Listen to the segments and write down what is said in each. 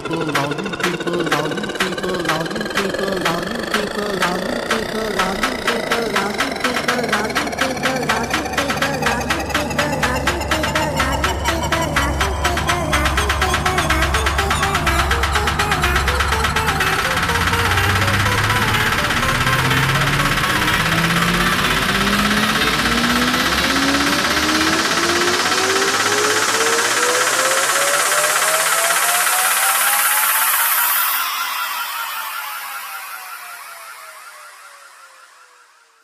一个老人，一个老人。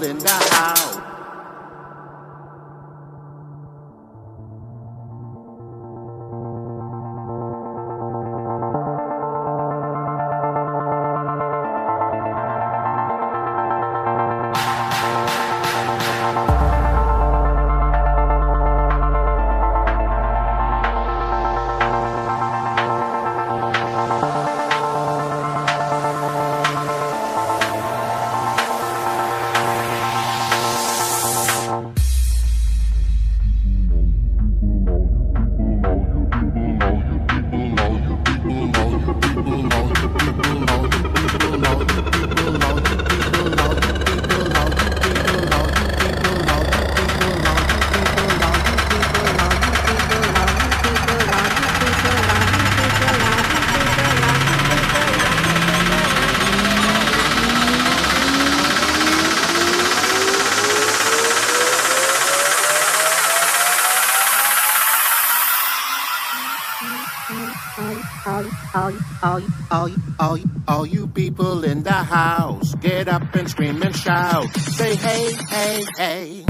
People in all, all, all, All, all, all you people in the house, get up and scream and shout. Say hey, hey, hey.